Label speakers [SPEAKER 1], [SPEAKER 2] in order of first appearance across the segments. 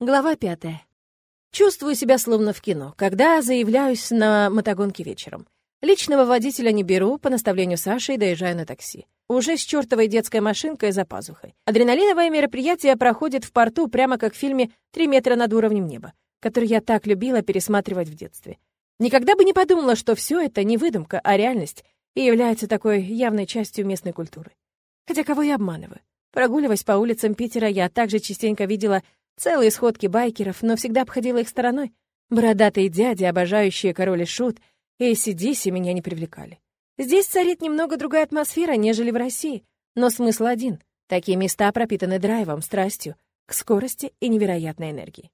[SPEAKER 1] Глава пятая. Чувствую себя словно в кино, когда заявляюсь на мотогонке вечером. Личного водителя не беру, по наставлению Саши и доезжаю на такси. Уже с чертовой детской машинкой за пазухой. Адреналиновое мероприятие проходит в порту прямо как в фильме «Три метра над уровнем неба», который я так любила пересматривать в детстве. Никогда бы не подумала, что все это не выдумка, а реальность, и является такой явной частью местной культуры. Хотя кого я обманываю? Прогуливаясь по улицам Питера, я также частенько видела Целые сходки байкеров, но всегда обходила их стороной. Бородатые дяди, обожающие король и шут, и ACDC меня не привлекали. Здесь царит немного другая атмосфера, нежели в России, но смысл один. Такие места пропитаны драйвом, страстью, к скорости и невероятной энергии.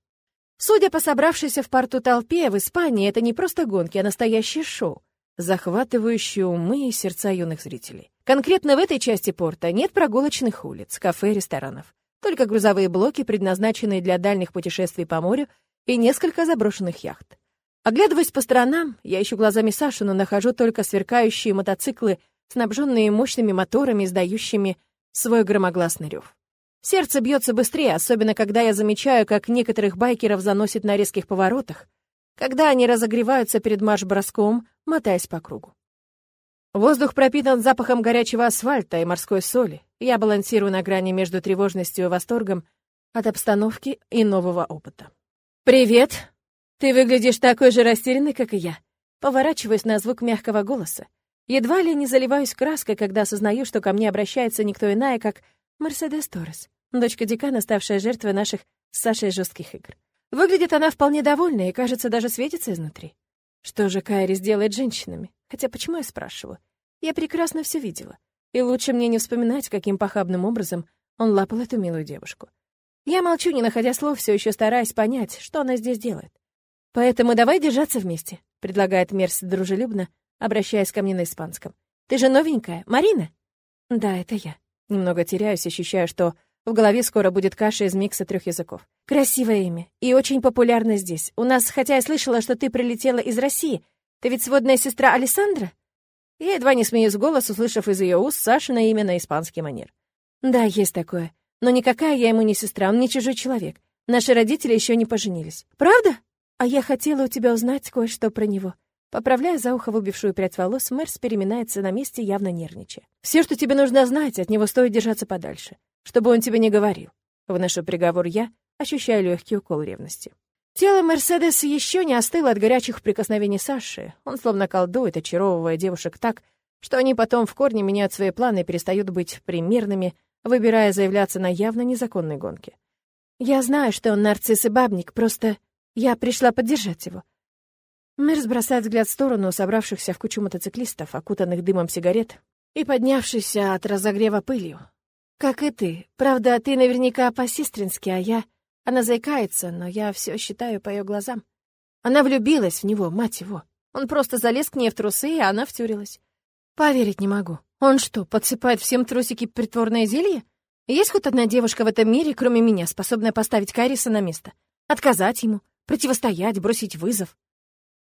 [SPEAKER 1] Судя по собравшейся в порту толпе, в Испании это не просто гонки, а настоящее шоу, захватывающее умы и сердца юных зрителей. Конкретно в этой части порта нет прогулочных улиц, кафе, ресторанов только грузовые блоки, предназначенные для дальних путешествий по морю, и несколько заброшенных яхт. Оглядываясь по сторонам, я ищу глазами Сашу, но нахожу только сверкающие мотоциклы, снабженные мощными моторами, издающими свой громогласный рев. Сердце бьется быстрее, особенно когда я замечаю, как некоторых байкеров заносит на резких поворотах, когда они разогреваются перед марш-броском, мотаясь по кругу. Воздух пропитан запахом горячего асфальта и морской соли. Я балансирую на грани между тревожностью и восторгом от обстановки и нового опыта. «Привет! Ты выглядишь такой же растерянный, как и я». Поворачиваюсь на звук мягкого голоса. Едва ли не заливаюсь краской, когда осознаю, что ко мне обращается никто иная, как Мерседес Торрес, дочка декана, ставшая жертвой наших с Сашей жестких игр. Выглядит она вполне довольной и, кажется, даже светится изнутри. Что же Кайри сделает женщинами? Хотя почему я спрашиваю? Я прекрасно все видела. И лучше мне не вспоминать, каким похабным образом он лапал эту милую девушку. Я молчу, не находя слов, все еще стараясь понять, что она здесь делает. «Поэтому давай держаться вместе», — предлагает Мерс дружелюбно, обращаясь ко мне на испанском. «Ты же новенькая, Марина?» «Да, это я». Немного теряюсь, ощущаю, что в голове скоро будет каша из микса трех языков. Красивое имя и очень популярно здесь. У нас, хотя я слышала, что ты прилетела из России, ты ведь сводная сестра Александра?» Я едва не смеюсь голос, услышав из ее уст Сашина имя на испанский манер. «Да, есть такое. Но никакая я ему не сестра, он не чужой человек. Наши родители еще не поженились. Правда? А я хотела у тебя узнать кое-что про него». Поправляя за ухо выбившую прядь волос, Мэрс переминается на месте, явно нервничая. «Все, что тебе нужно знать, от него стоит держаться подальше, чтобы он тебе не говорил». Вношу приговор я, ощущая легкий укол ревности. Тело Мерседес еще не остыло от горячих прикосновений Саши. Он словно колдует, очаровывая девушек так, что они потом в корне меняют свои планы и перестают быть примерными, выбирая заявляться на явно незаконной гонке. Я знаю, что он нарцисс и бабник, просто я пришла поддержать его. Мерс бросает взгляд в сторону собравшихся в кучу мотоциклистов, окутанных дымом сигарет и поднявшихся от разогрева пылью. Как и ты. Правда, ты наверняка по-сестрински, а я... Она заикается, но я все считаю по ее глазам. Она влюбилась в него, мать его. Он просто залез к ней в трусы, и она втюрилась. Поверить не могу. Он что, подсыпает всем трусики притворное зелье? Есть хоть одна девушка в этом мире, кроме меня, способная поставить Кайриса на место? Отказать ему, противостоять, бросить вызов?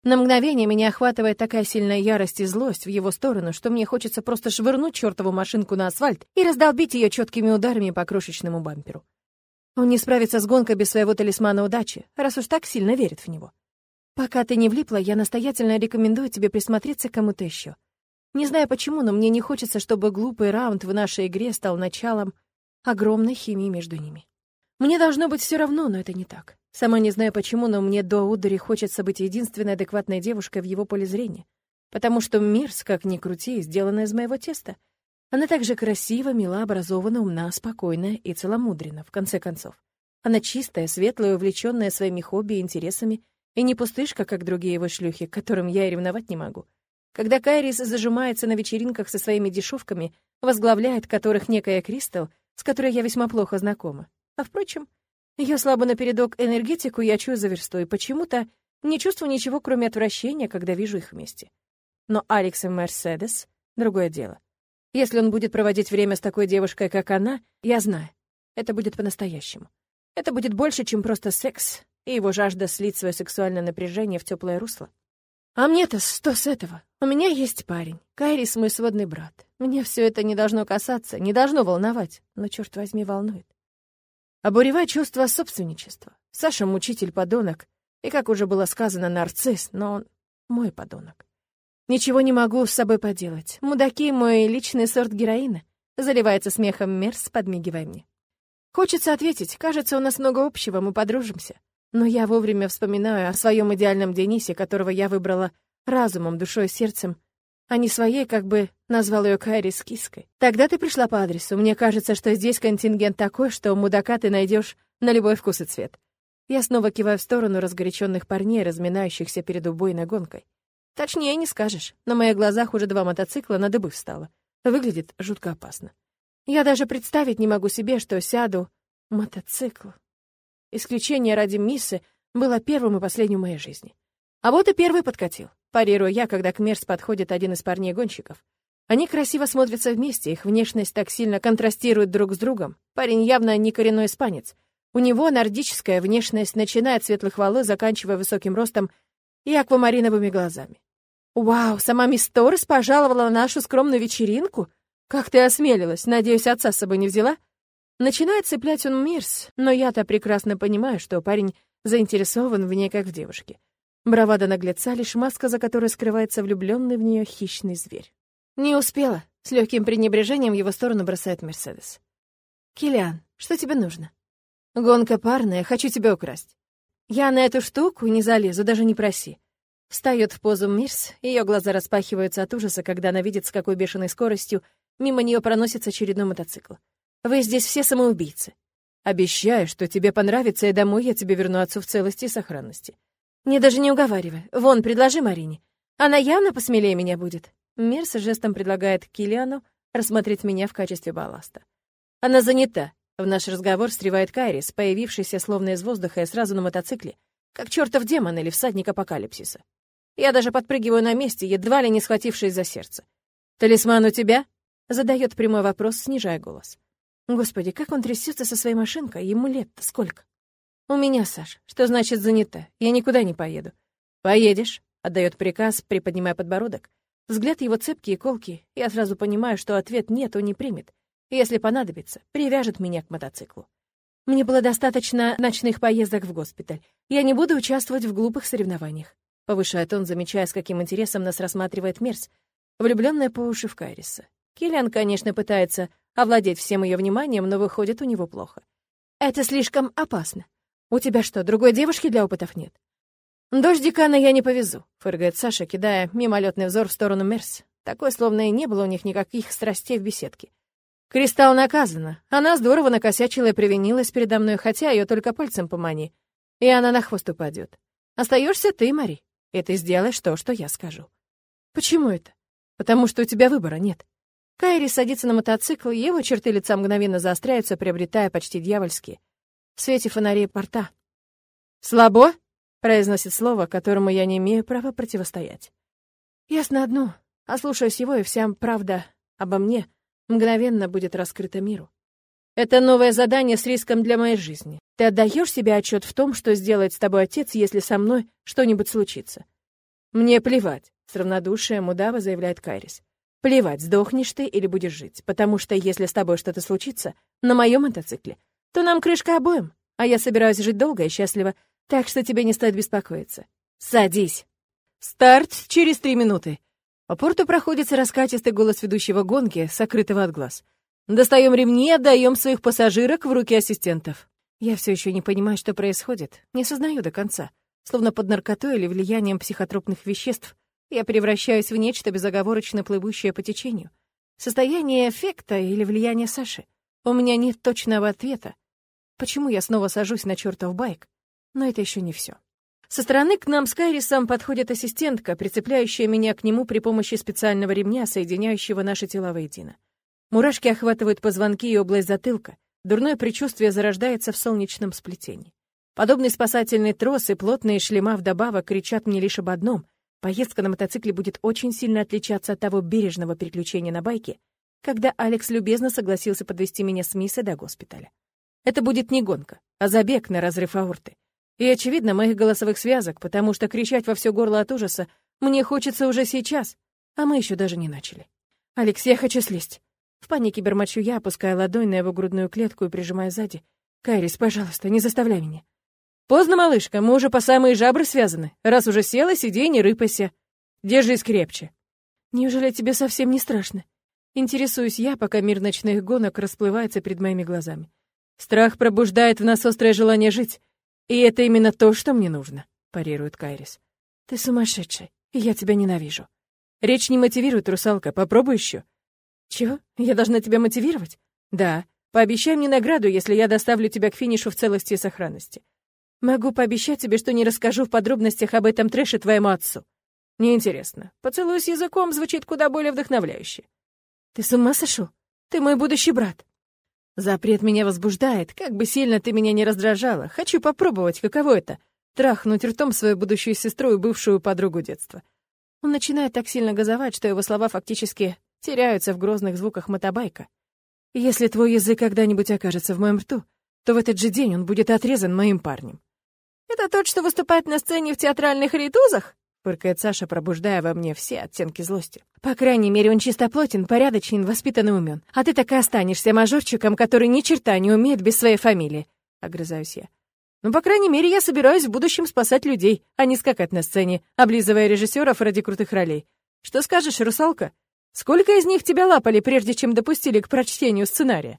[SPEAKER 1] На мгновение меня охватывает такая сильная ярость и злость в его сторону, что мне хочется просто швырнуть чертову машинку на асфальт и раздолбить ее четкими ударами по крошечному бамперу. Он не справится с гонкой без своего талисмана удачи, раз уж так сильно верит в него. Пока ты не влипла, я настоятельно рекомендую тебе присмотреться к кому-то еще. Не знаю почему, но мне не хочется, чтобы глупый раунд в нашей игре стал началом огромной химии между ними. Мне должно быть все равно, но это не так. Сама не знаю почему, но мне до Удари хочется быть единственной адекватной девушкой в его поле зрения. Потому что Мирс, как ни крути, сделана из моего теста — она также красива, мила, образована, умна, спокойная и целомудрена, в конце концов. Она чистая, светлая, увлеченная своими хобби и интересами, и не пустышка, как другие его шлюхи, к которым я и ревновать не могу. Когда Кайрис зажимается на вечеринках со своими дешевками, возглавляет которых некая Кристал, с которой я весьма плохо знакома. А впрочем, ее слабо напередок энергетику я чую за версту, и почему-то не чувствую ничего, кроме отвращения, когда вижу их вместе. Но Алекс и Мерседес — другое дело. Если он будет проводить время с такой девушкой, как она, я знаю, это будет по-настоящему. Это будет больше, чем просто секс, и его жажда слить свое сексуальное напряжение в теплое русло. А мне-то что с этого? У меня есть парень. Кайрис мой сводный брат. Меня все это не должно касаться, не должно волновать, но, черт возьми, волнует. Обуревая чувство собственничества. Саша мучитель подонок, и, как уже было сказано, нарцисс, но он мой подонок. Ничего не могу с собой поделать. Мудаки — мой личный сорт героина. Заливается смехом Мерс, подмигивая мне. Хочется ответить, кажется, у нас много общего, мы подружимся. Но я вовремя вспоминаю о своем идеальном Денисе, которого я выбрала разумом, душой, сердцем, а не своей, как бы назвал ее Кайри с киской. Тогда ты пришла по адресу. Мне кажется, что здесь контингент такой, что мудака ты найдешь на любой вкус и цвет. Я снова киваю в сторону разгоряченных парней, разминающихся перед убойной гонкой. Точнее, не скажешь. На моих глазах уже два мотоцикла на дыбы встало. Выглядит жутко опасно. Я даже представить не могу себе, что сяду мотоцикл. Исключение ради Миссы было первым и последним в моей жизни. А вот и первый подкатил. Парирую я, когда к Мерс подходит один из парней-гонщиков. Они красиво смотрятся вместе, их внешность так сильно контрастирует друг с другом. Парень явно не коренной испанец. У него нордическая внешность, начиная от светлых волос, заканчивая высоким ростом и аквамариновыми глазами. «Вау, сама мисс Торрес пожаловала на нашу скромную вечеринку? Как ты осмелилась? Надеюсь, отца с собой не взяла?» Начинает цеплять он Мирс, но я-то прекрасно понимаю, что парень заинтересован в ней как в девушке. Бравада наглеца — лишь маска, за которой скрывается влюбленный в нее хищный зверь. «Не успела», — с легким пренебрежением в его сторону бросает Мерседес. «Киллиан, что тебе нужно?» «Гонка парная, хочу тебя украсть». «Я на эту штуку не залезу, даже не проси». Встает в позу Мирс, ее глаза распахиваются от ужаса, когда она видит, с какой бешеной скоростью мимо нее проносится очередной мотоцикл. «Вы здесь все самоубийцы. Обещаю, что тебе понравится, и домой я тебе верну отцу в целости и сохранности. Не даже не уговаривай. Вон, предложи Марине. Она явно посмелее меня будет». Мирс жестом предлагает Килиану рассмотреть меня в качестве балласта. Она занята. В наш разговор встревает Кайрис, появившийся словно из воздуха и сразу на мотоцикле, как чертов демон или всадник апокалипсиса. Я даже подпрыгиваю на месте, едва ли не схватившись за сердце. «Талисман у тебя?» — задает прямой вопрос, снижая голос. Господи, как он трясется со своей машинкой, ему лет-то сколько? «У меня, Саш. Что значит занята? Я никуда не поеду». «Поедешь», — отдает приказ, приподнимая подбородок. Взгляд его цепкий и колкий. Я сразу понимаю, что ответ «нет» он не примет. Если понадобится, привяжет меня к мотоциклу. Мне было достаточно ночных поездок в госпиталь. Я не буду участвовать в глупых соревнованиях. Повышает он, замечая, с каким интересом нас рассматривает Мерс, влюбленная по уши в Кайриса. Киллиан, конечно, пытается овладеть всем ее вниманием, но выходит у него плохо. «Это слишком опасно. У тебя что, другой девушки для опытов нет?» «Дождь декана я не повезу», — фыргает Саша, кидая мимолетный взор в сторону Мерс. Такой, словно и не было у них никаких страстей в беседке. Кристалл наказана. Она здорово накосячила и привинилась передо мной, хотя ее только пальцем помани. И она на хвост упадет. Остаешься ты, Мари и ты сделаешь то, что я скажу. Почему это? Потому что у тебя выбора нет. Кайри садится на мотоцикл, его черты лица мгновенно заостряются, приобретая почти дьявольские. В свете фонарей порта. «Слабо?» — произносит слово, которому я не имею права противостоять. Ясно одно. Ослушаюсь его, и вся правда обо мне мгновенно будет раскрыта миру. Это новое задание с риском для моей жизни. Ты отдаешь себе отчет в том, что сделает с тобой отец, если со мной что-нибудь случится? Мне плевать, с равнодушием удава заявляет Кайрис. Плевать, сдохнешь ты или будешь жить, потому что если с тобой что-то случится на моем мотоцикле, то нам крышка обоим, а я собираюсь жить долго и счастливо, так что тебе не стоит беспокоиться. Садись. Старт через три минуты. По порту проходится раскатистый голос ведущего гонки, сокрытого от глаз. Достаем ремни отдаем своих пассажирок в руки ассистентов. Я все еще не понимаю, что происходит. Не сознаю до конца. Словно под наркотой или влиянием психотропных веществ, я превращаюсь в нечто безоговорочно плывущее по течению. Состояние эффекта или влияние Саши. У меня нет точного ответа. Почему я снова сажусь на чертов байк? Но это еще не все. Со стороны к нам с Кайрисом подходит ассистентка, прицепляющая меня к нему при помощи специального ремня, соединяющего наши тела воедино. Мурашки охватывают позвонки и область затылка. Дурное предчувствие зарождается в солнечном сплетении. Подобный спасательный трос и плотные шлема вдобавок кричат мне лишь об одном. Поездка на мотоцикле будет очень сильно отличаться от того бережного переключения на байке, когда Алекс любезно согласился подвести меня с Миссой до госпиталя. Это будет не гонка, а забег на разрыв аорты. И, очевидно, моих голосовых связок, потому что кричать во все горло от ужаса мне хочется уже сейчас, а мы еще даже не начали. «Алекс, я хочу слезть. В панике бормочу я, опуская ладонь на его грудную клетку и прижимая сзади. «Кайрис, пожалуйста, не заставляй меня». «Поздно, малышка, мы уже по самые жабры связаны. Раз уже села, сиди не рыпайся. Держись крепче». «Неужели тебе совсем не страшно?» Интересуюсь я, пока мир ночных гонок расплывается перед моими глазами. Страх пробуждает в нас острое желание жить. И это именно то, что мне нужно, парирует Кайрис. Ты сумасшедший, и я тебя ненавижу. Речь не мотивирует, русалка, попробуй еще. Чего? Я должна тебя мотивировать? Да. Пообещай мне награду, если я доставлю тебя к финишу в целости и сохранности. Могу пообещать тебе, что не расскажу в подробностях об этом трэше твоему отцу. Неинтересно. Поцелуй с языком звучит куда более вдохновляюще. Ты с ума сошел? Ты мой будущий брат. Запрет меня возбуждает, как бы сильно ты меня не раздражала. Хочу попробовать, каково это — трахнуть ртом свою будущую сестру и бывшую подругу детства. Он начинает так сильно газовать, что его слова фактически теряются в грозных звуках мотобайка. Если твой язык когда-нибудь окажется в моем рту, то в этот же день он будет отрезан моим парнем. Это тот, что выступает на сцене в театральных ритузах? фыркает Саша, пробуждая во мне все оттенки злости. По крайней мере, он чистоплотен, порядочен, воспитан и умен. А ты так и останешься мажорчиком, который ни черта не умеет без своей фамилии. Огрызаюсь я. Ну, по крайней мере, я собираюсь в будущем спасать людей, а не скакать на сцене, облизывая режиссеров ради крутых ролей. Что скажешь, русалка? Сколько из них тебя лапали, прежде чем допустили к прочтению сценария?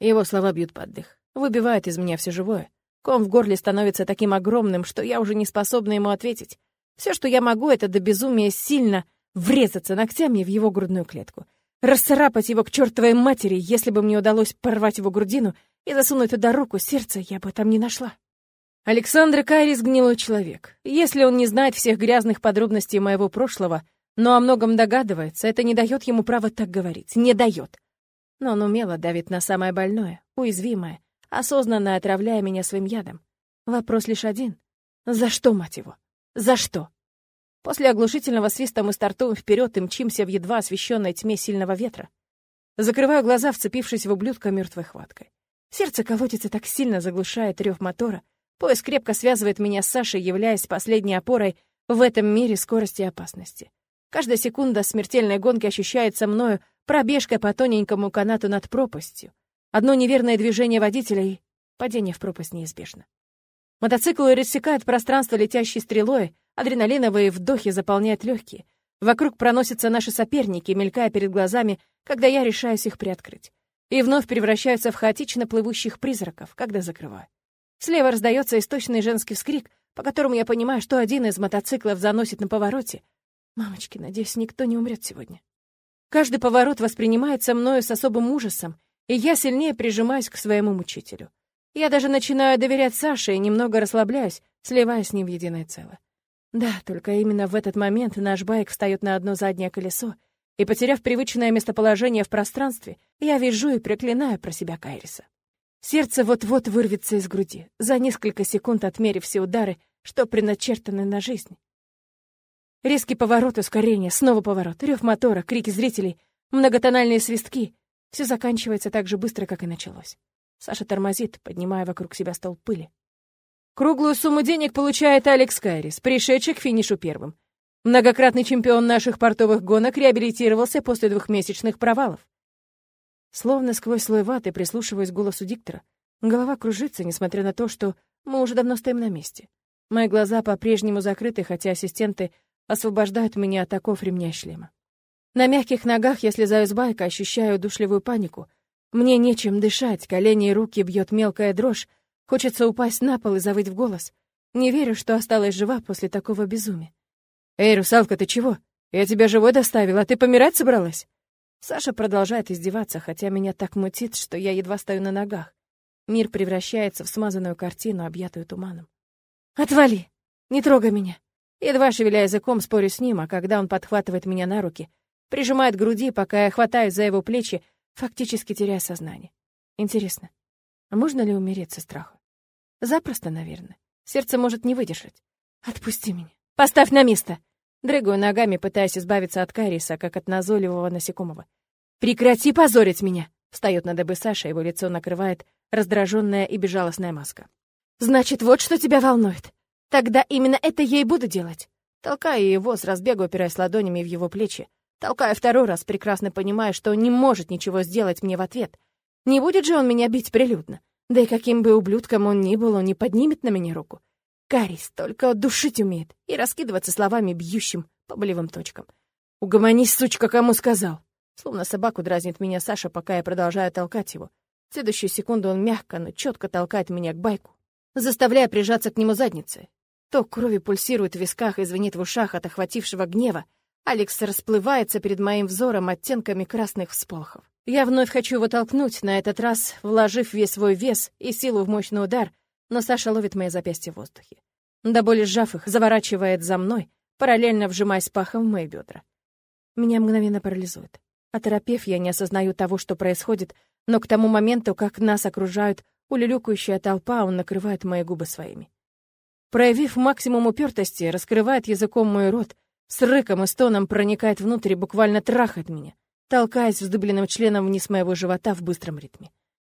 [SPEAKER 1] Его слова бьют под дых, выбивают из меня все живое. Ком в горле становится таким огромным, что я уже не способна ему ответить. Все, что я могу, это до безумия сильно врезаться ногтями в его грудную клетку. Расцарапать его к чертовой матери, если бы мне удалось порвать его грудину и засунуть туда руку, сердце я бы там не нашла. Александр Кайрис гнилой человек. Если он не знает всех грязных подробностей моего прошлого, но о многом догадывается, это не дает ему права так говорить. Не дает. Но он умело давит на самое больное, уязвимое, осознанно отравляя меня своим ядом. Вопрос лишь один. За что, мать его? За что? После оглушительного свиста мы стартуем вперед и мчимся в едва освещенной тьме сильного ветра. Закрываю глаза, вцепившись в ублюдка мертвой хваткой. Сердце колотится так сильно, заглушает рев мотора. Пояс крепко связывает меня с Сашей, являясь последней опорой в этом мире скорости и опасности. Каждая секунда смертельной гонки ощущается мною пробежкой по тоненькому канату над пропастью. Одно неверное движение водителя и падение в пропасть неизбежно. Мотоцикл рассекает пространство летящей стрелой, адреналиновые вдохи заполняют легкие. Вокруг проносятся наши соперники, мелькая перед глазами, когда я решаюсь их приоткрыть. И вновь превращаются в хаотично плывущих призраков, когда закрываю. Слева раздается источный женский вскрик, по которому я понимаю, что один из мотоциклов заносит на повороте. Мамочки, надеюсь, никто не умрет сегодня. Каждый поворот воспринимается мною с особым ужасом, и я сильнее прижимаюсь к своему мучителю. Я даже начинаю доверять Саше и немного расслабляюсь, сливаясь с ним в единое целое. Да, только именно в этот момент наш байк встает на одно заднее колесо, и, потеряв привычное местоположение в пространстве, я вижу и проклинаю про себя Кайриса. Сердце вот-вот вырвется из груди, за несколько секунд отмерив все удары, что предначертаны на жизнь. Резкий поворот, ускорение, снова поворот, рев мотора, крики зрителей, многотональные свистки — все заканчивается так же быстро, как и началось. Саша тормозит, поднимая вокруг себя стол пыли. Круглую сумму денег получает Алекс Кайрис, пришедший к финишу первым. Многократный чемпион наших портовых гонок реабилитировался после двухмесячных провалов. Словно сквозь слой ваты прислушиваясь к голосу диктора. Голова кружится, несмотря на то, что мы уже давно стоим на месте. Мои глаза по-прежнему закрыты, хотя ассистенты освобождают меня от оков ремня шлема. На мягких ногах я слезаю с байка, ощущаю душливую панику — мне нечем дышать, колени и руки бьет мелкая дрожь. Хочется упасть на пол и завыть в голос. Не верю, что осталась жива после такого безумия. «Эй, русалка, ты чего? Я тебя живой доставила, а ты помирать собралась?» Саша продолжает издеваться, хотя меня так мутит, что я едва стою на ногах. Мир превращается в смазанную картину, объятую туманом. «Отвали! Не трогай меня!» Едва шевеля языком, спорю с ним, а когда он подхватывает меня на руки, прижимает к груди, пока я хватаюсь за его плечи, фактически теряя сознание. Интересно, а можно ли умереть со страха? Запросто, наверное. Сердце может не выдержать. Отпусти меня. Поставь на место. Дрыгаю ногами, пытаясь избавиться от Кайриса, как от назойливого насекомого. Прекрати позорить меня. Встает на дыбы Саша, его лицо накрывает раздраженная и безжалостная маска. Значит, вот что тебя волнует. Тогда именно это я и буду делать. Толкаю его с разбегу, опираясь ладонями в его плечи, Толкая второй раз, прекрасно понимая, что не может ничего сделать мне в ответ. Не будет же он меня бить прилюдно. Да и каким бы ублюдком он ни был, он не поднимет на меня руку. Карис только душить умеет и раскидываться словами, бьющим по болевым точкам. «Угомонись, сучка, кому сказал!» Словно собаку дразнит меня Саша, пока я продолжаю толкать его. В следующую секунду он мягко, но четко толкает меня к байку, заставляя прижаться к нему задницей. То крови пульсирует в висках и звенит в ушах от охватившего гнева. Алекс расплывается перед моим взором оттенками красных всполохов. Я вновь хочу его толкнуть, на этот раз вложив весь свой вес и силу в мощный удар, но Саша ловит мои запястья в воздухе. До боли сжав их, заворачивает за мной, параллельно вжимаясь пахом в мои бедра. Меня мгновенно парализует. Оторопев, я не осознаю того, что происходит, но к тому моменту, как нас окружают улюлюкающая толпа, он накрывает мои губы своими. Проявив максимум упертости, раскрывает языком мой рот, с рыком и стоном проникает внутрь и буквально трахает меня, толкаясь вздыбленным членом вниз моего живота в быстром ритме.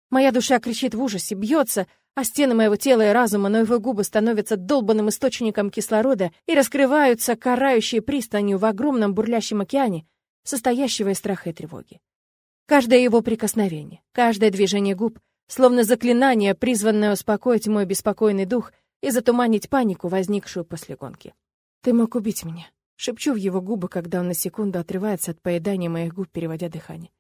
[SPEAKER 1] Моя душа кричит в ужасе, бьется, а стены моего тела и разума, но его губы становятся долбанным источником кислорода и раскрываются карающей пристанью в огромном бурлящем океане, состоящего из страха и тревоги. Каждое его прикосновение, каждое движение губ, словно заклинание, призванное успокоить мой беспокойный дух и затуманить панику, возникшую после гонки. «Ты мог убить меня», — шепчу в его губы, когда он на секунду отрывается от поедания моих губ, переводя дыхание.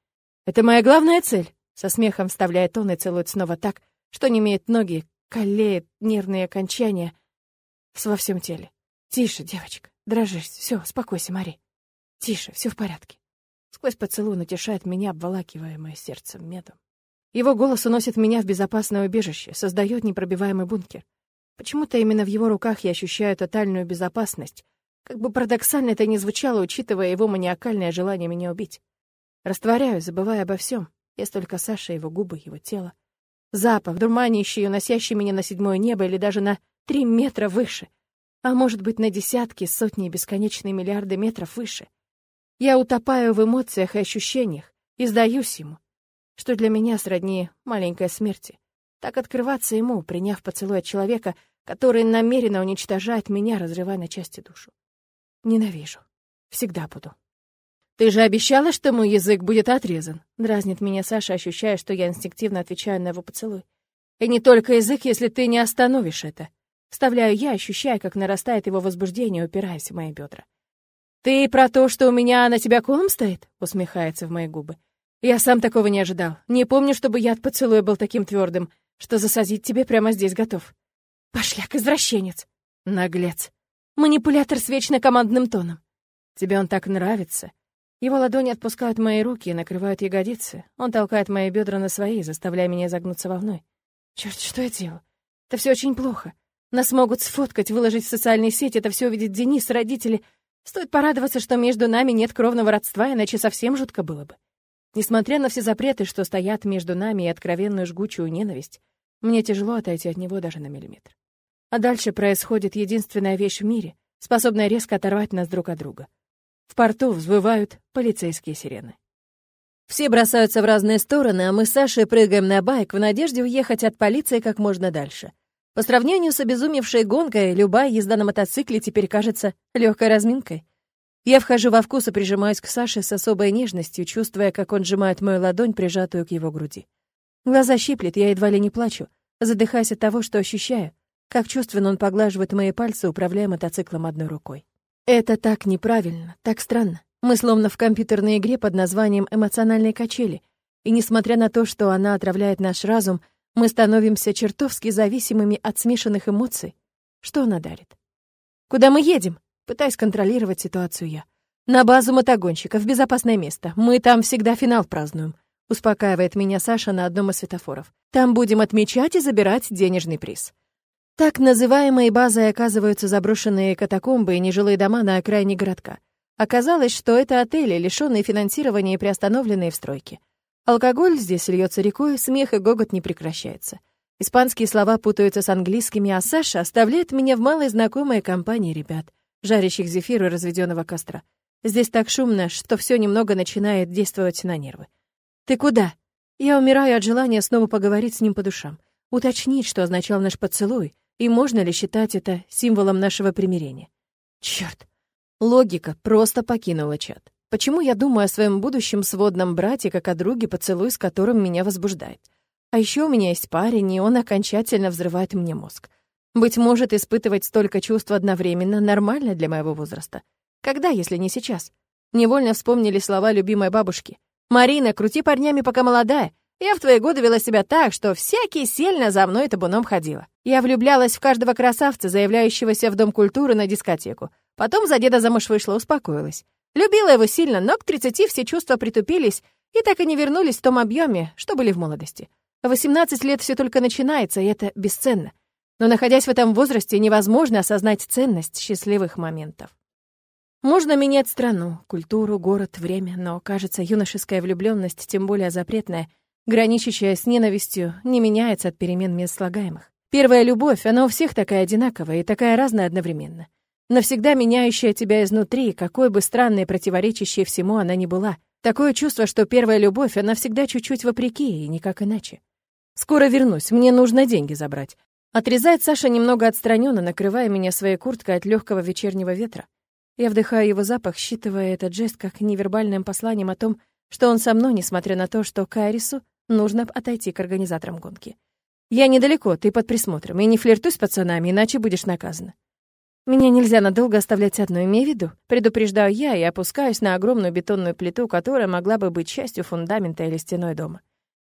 [SPEAKER 1] «Это моя главная цель», — со смехом вставляет он и целует снова так, что не имеет ноги, колеет нервные окончания во всем теле. «Тише, девочка, дрожишь, все, успокойся, Мари. Тише, все в порядке». Сквозь поцелуй натешает меня, обволакиваемое сердцем медом. Его голос уносит меня в безопасное убежище, создает непробиваемый бункер. Почему-то именно в его руках я ощущаю тотальную безопасность, как бы парадоксально это ни звучало, учитывая его маниакальное желание меня убить. Растворяю, забывая обо всем. Есть только Саша, его губы, его тело. Запах, дурманящий и уносящий меня на седьмое небо или даже на три метра выше. А может быть, на десятки, сотни и бесконечные миллиарды метров выше. Я утопаю в эмоциях и ощущениях и сдаюсь ему, что для меня сродни маленькой смерти. Так открываться ему, приняв поцелуй от человека, который намеренно уничтожает меня, разрывая на части душу. Ненавижу. Всегда буду. «Ты же обещала, что мой язык будет отрезан?» Дразнит меня Саша, ощущая, что я инстинктивно отвечаю на его поцелуй. «И не только язык, если ты не остановишь это». Вставляю я, ощущая, как нарастает его возбуждение, упираясь в мои бедра. «Ты про то, что у меня на тебя ком стоит?» — усмехается в мои губы. «Я сам такого не ожидал. Не помню, чтобы я от поцелуя был таким твердым, что засадить тебе прямо здесь готов». «Пошляк, извращенец!» «Наглец!» «Манипулятор с вечно командным тоном!» «Тебе он так нравится!» Его ладони отпускают мои руки и накрывают ягодицы. Он толкает мои бедра на свои, заставляя меня загнуться волной. Черт, что я делаю? Это все очень плохо. Нас могут сфоткать, выложить в социальные сети, это все увидит Денис, родители. Стоит порадоваться, что между нами нет кровного родства, иначе совсем жутко было бы. Несмотря на все запреты, что стоят между нами и откровенную жгучую ненависть, мне тяжело отойти от него даже на миллиметр. А дальше происходит единственная вещь в мире, способная резко оторвать нас друг от друга. В порту взвывают полицейские сирены. Все бросаются в разные стороны, а мы с Сашей прыгаем на байк в надежде уехать от полиции как можно дальше. По сравнению с обезумевшей гонкой, любая езда на мотоцикле теперь кажется легкой разминкой. Я вхожу во вкус и прижимаюсь к Саше с особой нежностью, чувствуя, как он сжимает мою ладонь, прижатую к его груди. Глаза щиплет, я едва ли не плачу, задыхаясь от того, что ощущаю, как чувственно он поглаживает мои пальцы, управляя мотоциклом одной рукой. Это так неправильно, так странно. Мы словно в компьютерной игре под названием «Эмоциональные качели», и несмотря на то, что она отравляет наш разум, мы становимся чертовски зависимыми от смешанных эмоций. Что она дарит? «Куда мы едем?» Пытаюсь контролировать ситуацию я. «На базу мотогонщиков, безопасное место. Мы там всегда финал празднуем», — успокаивает меня Саша на одном из светофоров. «Там будем отмечать и забирать денежный приз». Так называемой базой оказываются заброшенные катакомбы и нежилые дома на окраине городка. Оказалось, что это отели, лишённые финансирования и приостановленные в стройке. Алкоголь здесь льется рекой, смех и гогот не прекращается. Испанские слова путаются с английскими, а Саша оставляет меня в малой знакомой компании ребят, жарящих зефир и разведенного костра. Здесь так шумно, что все немного начинает действовать на нервы. «Ты куда?» Я умираю от желания снова поговорить с ним по душам, уточнить, что означал наш поцелуй, и можно ли считать это символом нашего примирения. Черт! Логика просто покинула чат. Почему я думаю о своем будущем сводном брате, как о друге, поцелуй с которым меня возбуждает? А еще у меня есть парень, и он окончательно взрывает мне мозг. Быть может, испытывать столько чувств одновременно нормально для моего возраста. Когда, если не сейчас? Невольно вспомнили слова любимой бабушки. «Марина, крути парнями, пока молодая. Я в твои годы вела себя так, что всякий сильно за мной табуном ходила. Я влюблялась в каждого красавца, заявляющегося в Дом культуры на дискотеку. Потом за деда замуж вышла, успокоилась. Любила его сильно, но к 30 все чувства притупились и так и не вернулись в том объеме, что были в молодости. В 18 лет все только начинается, и это бесценно. Но находясь в этом возрасте, невозможно осознать ценность счастливых моментов. Можно менять страну, культуру, город, время, но, кажется, юношеская влюбленность, тем более запретная, граничащая с ненавистью, не меняется от перемен мест слагаемых. Первая любовь, она у всех такая одинаковая и такая разная одновременно. Навсегда меняющая тебя изнутри, какой бы странной и противоречащей всему она ни была. Такое чувство, что первая любовь, она всегда чуть-чуть вопреки и никак иначе. Скоро вернусь, мне нужно деньги забрать. Отрезает Саша немного отстраненно, накрывая меня своей курткой от легкого вечернего ветра. Я вдыхаю его запах, считывая этот жест как невербальным посланием о том, что он со мной, несмотря на то, что Кайрису нужно отойти к организаторам гонки. Я недалеко, ты под присмотром, и не флиртуй с пацанами, иначе будешь наказана. Меня нельзя надолго оставлять одной, имей в виду. Предупреждаю я и опускаюсь на огромную бетонную плиту, которая могла бы быть частью фундамента или стеной дома.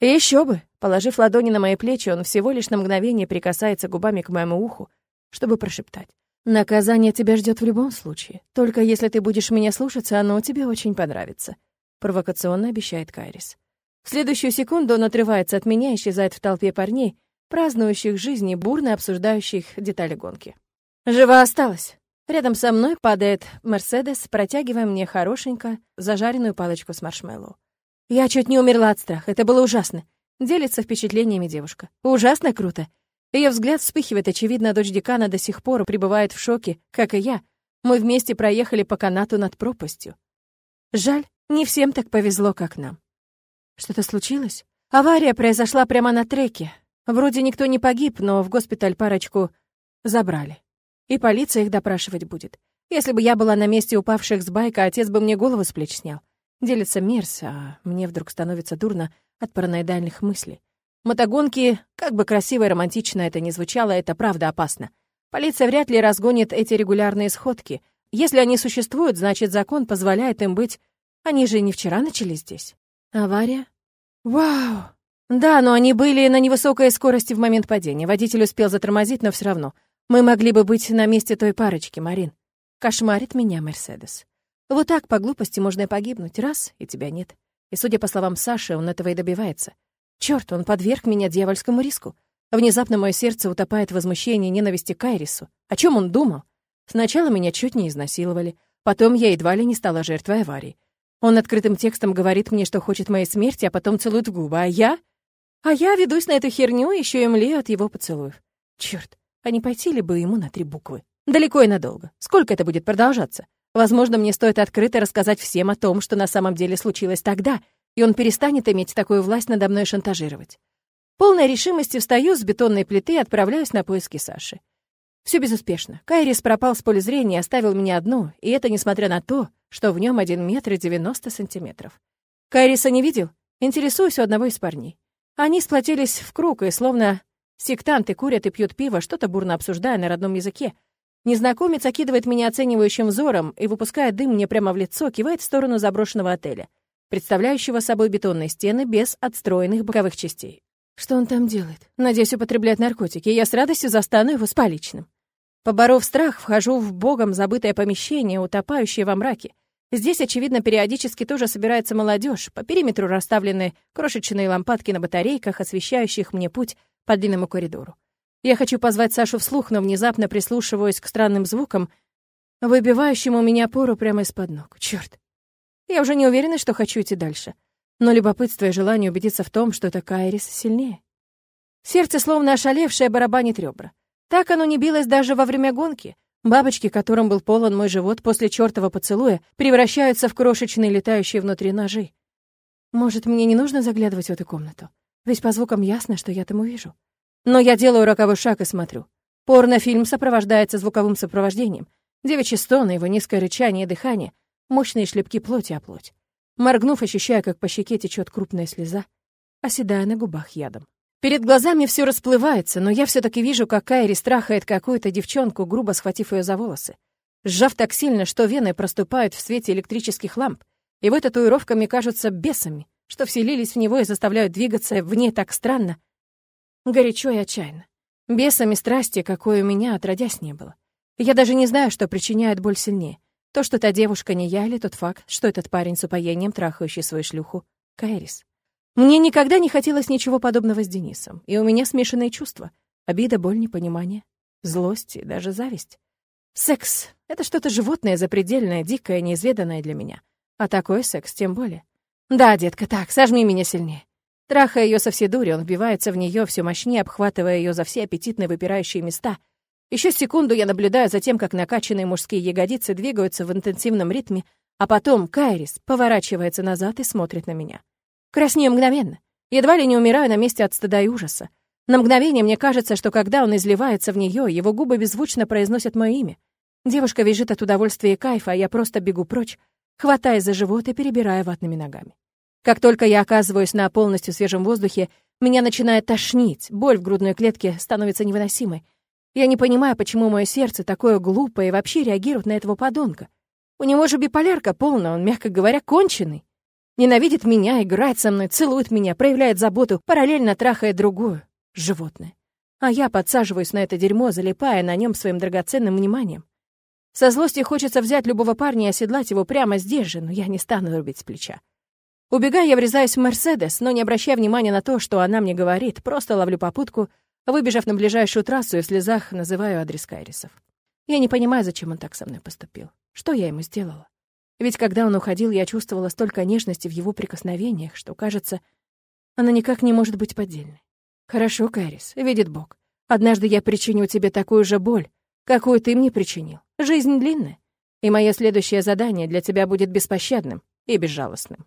[SPEAKER 1] Еще бы! Положив ладони на мои плечи, он всего лишь на мгновение прикасается губами к моему уху, чтобы прошептать. «Наказание тебя ждет в любом случае. Только если ты будешь меня слушаться, оно тебе очень понравится», — провокационно обещает Кайрис. В следующую секунду он отрывается от меня и исчезает в толпе парней, празднующих жизни, бурно обсуждающих детали гонки. «Жива осталась!» Рядом со мной падает Мерседес, протягивая мне хорошенько зажаренную палочку с маршмеллоу. Я чуть не умерла от страха, это было ужасно. Делится впечатлениями девушка. Ужасно круто. Ее взгляд вспыхивает, очевидно, дочь декана до сих пор пребывает в шоке, как и я. Мы вместе проехали по канату над пропастью. Жаль, не всем так повезло, как нам. Что-то случилось? Авария произошла прямо на треке. Вроде никто не погиб, но в госпиталь парочку забрали. И полиция их допрашивать будет. Если бы я была на месте упавших с байка, отец бы мне голову с плеч снял. Делится Мерс, а мне вдруг становится дурно от параноидальных мыслей. Мотогонки, как бы красиво и романтично это ни звучало, это правда опасно. Полиция вряд ли разгонит эти регулярные сходки. Если они существуют, значит, закон позволяет им быть... Они же не вчера начали здесь. Авария? Вау! Да, но они были на невысокой скорости в момент падения. Водитель успел затормозить, но все равно. Мы могли бы быть на месте той парочки, Марин. Кошмарит меня Мерседес. Вот так по глупости можно и погибнуть. Раз, и тебя нет. И, судя по словам Саши, он этого и добивается. Черт, он подверг меня дьявольскому риску. Внезапно мое сердце утопает в возмущении ненависти к Айрису. О чем он думал? Сначала меня чуть не изнасиловали. Потом я едва ли не стала жертвой аварии. Он открытым текстом говорит мне, что хочет моей смерти, а потом целует в губы. А я? А я ведусь на эту херню, еще и млею от его поцелуев. Черт, а не пойти ли бы ему на три буквы? Далеко и надолго. Сколько это будет продолжаться? Возможно, мне стоит открыто рассказать всем о том, что на самом деле случилось тогда, и он перестанет иметь такую власть надо мной шантажировать. Полной решимости встаю с бетонной плиты и отправляюсь на поиски Саши. Все безуспешно. Кайрис пропал с поля зрения и оставил меня одну, и это несмотря на то, что в нем один метр девяносто сантиметров. Кайриса не видел? Интересуюсь у одного из парней. Они сплотились в круг и словно сектанты курят и пьют пиво, что-то бурно обсуждая на родном языке, Незнакомец окидывает меня оценивающим взором и, выпуская дым мне прямо в лицо, кивает в сторону заброшенного отеля, представляющего собой бетонные стены без отстроенных боковых частей. Что он там делает? Надеюсь, употребляет наркотики, и я с радостью застану его с поличным. Поборов страх, вхожу в богом забытое помещение, утопающее во мраке. Здесь, очевидно, периодически тоже собирается молодежь. По периметру расставлены крошечные лампадки на батарейках, освещающих мне путь по длинному коридору. Я хочу позвать Сашу вслух, но внезапно прислушиваюсь к странным звукам, выбивающим у меня пору прямо из-под ног. Чёрт. Я уже не уверена, что хочу идти дальше. Но любопытство и желание убедиться в том, что это Кайрис, сильнее. Сердце, словно ошалевшее, барабанит ребра. Так оно не билось даже во время гонки. Бабочки, которым был полон мой живот после чёртова поцелуя, превращаются в крошечные летающие внутри ножи. Может, мне не нужно заглядывать в эту комнату? Ведь по звукам ясно, что я там увижу. Но я делаю роковой шаг и смотрю. Порнофильм сопровождается звуковым сопровождением. Девичьи стоны, его низкое рычание и дыхание, мощные шлепки плоти о плоть. Моргнув, ощущая, как по щеке течет крупная слеза, оседая на губах ядом. Перед глазами все расплывается, но я все таки вижу, как Кайри страхает какую-то девчонку, грубо схватив ее за волосы. Сжав так сильно, что вены проступают в свете электрических ламп. И вот татуировками кажутся бесами, что вселились в него и заставляют двигаться в ней так странно. Горячо и отчаянно. Бесами страсти, какой у меня отродясь не было. Я даже не знаю, что причиняет боль сильнее. То, что та девушка не я, или тот факт, что этот парень с упоением, трахающий свою шлюху, Кайрис. Мне никогда не хотелось ничего подобного с Денисом, и у меня смешанные чувства. Обида, боль, непонимание, злость и даже зависть. Секс — это что-то животное, запредельное, дикое, неизведанное для меня. А такой секс тем более. Да, детка, так, сожми меня сильнее. Трахая ее со всей дури, он вбивается в нее все мощнее, обхватывая ее за все аппетитные выпирающие места. Еще секунду я наблюдаю за тем, как накачанные мужские ягодицы двигаются в интенсивном ритме, а потом Кайрис поворачивается назад и смотрит на меня. Краснею мгновенно. Едва ли не умираю на месте от стыда и ужаса. На мгновение мне кажется, что когда он изливается в нее, его губы беззвучно произносят мое имя. Девушка визжит от удовольствия и кайфа, а я просто бегу прочь, хватаясь за живот и перебирая ватными ногами. Как только я оказываюсь на полностью свежем воздухе, меня начинает тошнить, боль в грудной клетке становится невыносимой. Я не понимаю, почему мое сердце такое глупое и вообще реагирует на этого подонка. У него же биполярка полная, он, мягко говоря, конченый. Ненавидит меня, играет со мной, целует меня, проявляет заботу, параллельно трахает другую, животное. А я подсаживаюсь на это дерьмо, залипая на нем своим драгоценным вниманием. Со злости хочется взять любого парня и оседлать его прямо здесь же, но я не стану рубить с плеча. Убегая, я врезаюсь в Мерседес, но не обращая внимания на то, что она мне говорит, просто ловлю попутку, выбежав на ближайшую трассу и в слезах называю адрес Кайрисов. Я не понимаю, зачем он так со мной поступил. Что я ему сделала? Ведь когда он уходил, я чувствовала столько нежности в его прикосновениях, что, кажется, она никак не может быть поддельной. Хорошо, Кайрис, видит Бог. Однажды я причиню тебе такую же боль, какую ты мне причинил. Жизнь длинная, и мое следующее задание для тебя будет беспощадным и безжалостным.